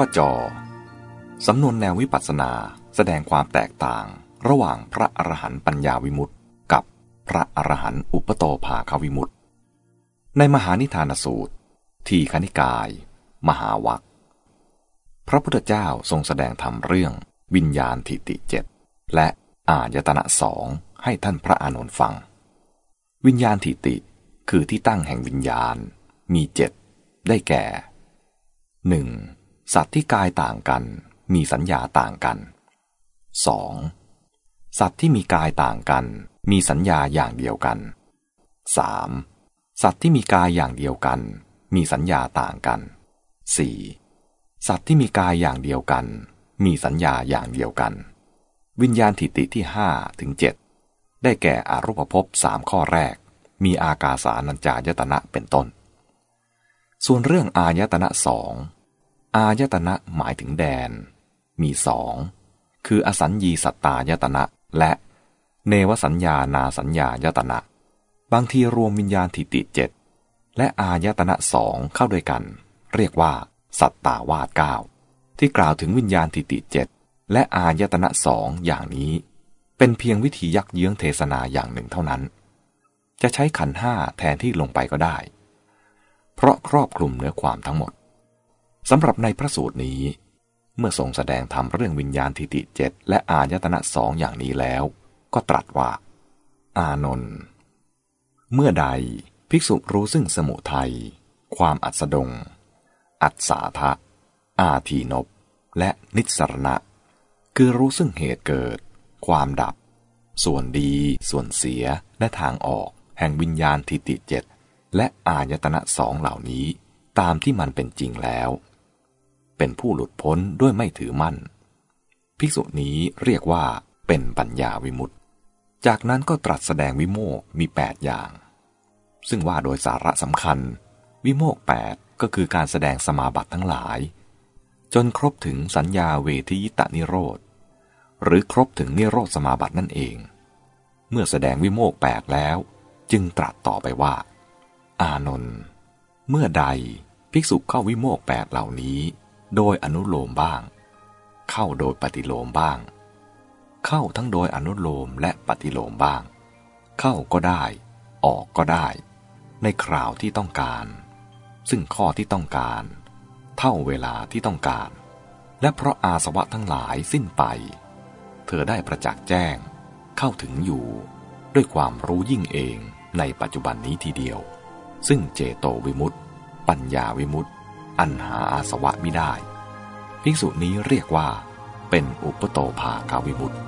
ข้อจอสำนวนแนววิปัสสนาแสดงความแตกต่างระหว่างพระอรหันต์ปัญญาวิมุตติ กับพระอรหันต์อุปโตภาคาวิมุตติ ในมหานิทานสูตร ทีคณิกาย มหาวัคพระพุทธเจ้าทรงแสดงธรรมเรื่องวิญญาณทิติเจ็ดและอายตนะสองให้ท่านพระอานนท์ฟัง วิญญาณทิติคือที่ตั้งแห่งวิญญาณมีเจ็ดได้แก่หนึ่ง สัตว์ที่กายต่างกัน มีสัญญาต่างกัน 2. สัตว์ที่มีกายต่างกัน มีสัญญาอย่างเดียวกัน 3. สัตว์ที่มีกายอย่างเดียวกัน มีสัญญาต่างกัน 4. สัตว์ที่มีกายอย่างเดียวกัน มีสัญญาอย่างเดียวกัน วิญญาณทิติที่5ถึง7ได้แก่อารูปภพสามข้อแรก มีอากาสานัญจายตนะเป็นต้น ส่วนเรื่องอายตนะสอง อายตนะหมายถึงแดน มีสอง คืออสัญญีสัตตายตนะ และเนวสัญญานาสัญญายตนะ บางทีรวมวิญญาณทิติเจ็ดและอายตนะสองเข้าด้วยกัน เรียกว่า สัตตาวาสเก้าที่กล่าวถึงวิญญาณทิติเจ็ดและอายตนะสองอย่างนี้ เป็นเพียงวิธียักเยื้องเทศนาอย่างหนึ่งเท่านั้น จะใช้ขันห้าแทนที่ลงไปก็ได้ เพราะครอบคลุมเนื้อความทั้งหมด สำหรับในพระสูตรนี้ เมื่อทรงแสดงธรรมเรื่องวิญญาณทิฏฐิเจ็ดและอายตนะสองอย่างนี้แล้ว ก็ตรัสว่า อานนท์เมื่อใดภิกษุรู้ซึ่งสมุทัย ความอัศดง อัศาทะ อาทีนบ และนิสรณะ คือรู้ซึ่งเหตุเกิด ความดับ ส่วนดี ส่วนเสีย และทางออก แห่งวิญญาณทิฏฐิเจ็ดและอายตนะสองเหล่านี้ ตามที่มันเป็นจริงแล้ว เป็นผู้หลุดพ้นด้วยไม่ถือมั่น ภิกษุนี้เรียกว่าเป็นปัญญาวิมุตติ จากนั้นก็ตรัสแสดงวิโมกมีแปดอย่าง ซึ่งว่าโดยสาระสำคัญ วิโมกแปดก็คือการแสดงสมาบัติทั้งหลาย จนครบถึงสัญญาเวทิยิตานิโรธ หรือครบถึงนิโรธสมาบัตินั่นเอง เมื่อแสดงวิโมกแปดแล้ว จึงตรัสต่อไปว่า อานนท์เมื่อใดภิกษุเข้าวิโมกแปดเหล่านี้ โดยอนุโลมบ้าง เข้าโดยปฏิโลมบ้าง เข้าทั้งโดยอนุโลมและปฏิโลมบ้าง เข้าก็ได้ ออกก็ได้ ในคราวที่ต้องการ ซึ่งข้อที่ต้องการ เท่าเวลาที่ต้องการ และเพราะอาสวะทั้งหลายสิ้นไป เธอได้ประจักษ์แจ้ง เข้าถึงอยู่ ด้วยความรู้ยิ่งเองในปัจจุบันนี้ทีเดียว ซึ่งเจโตวิมุตติปัญญาวิมุตติ อันหาอาสวะไม่ได้ ภิกษุนี้เรียกว่า เป็นอุปโตภาคาวิมุตติ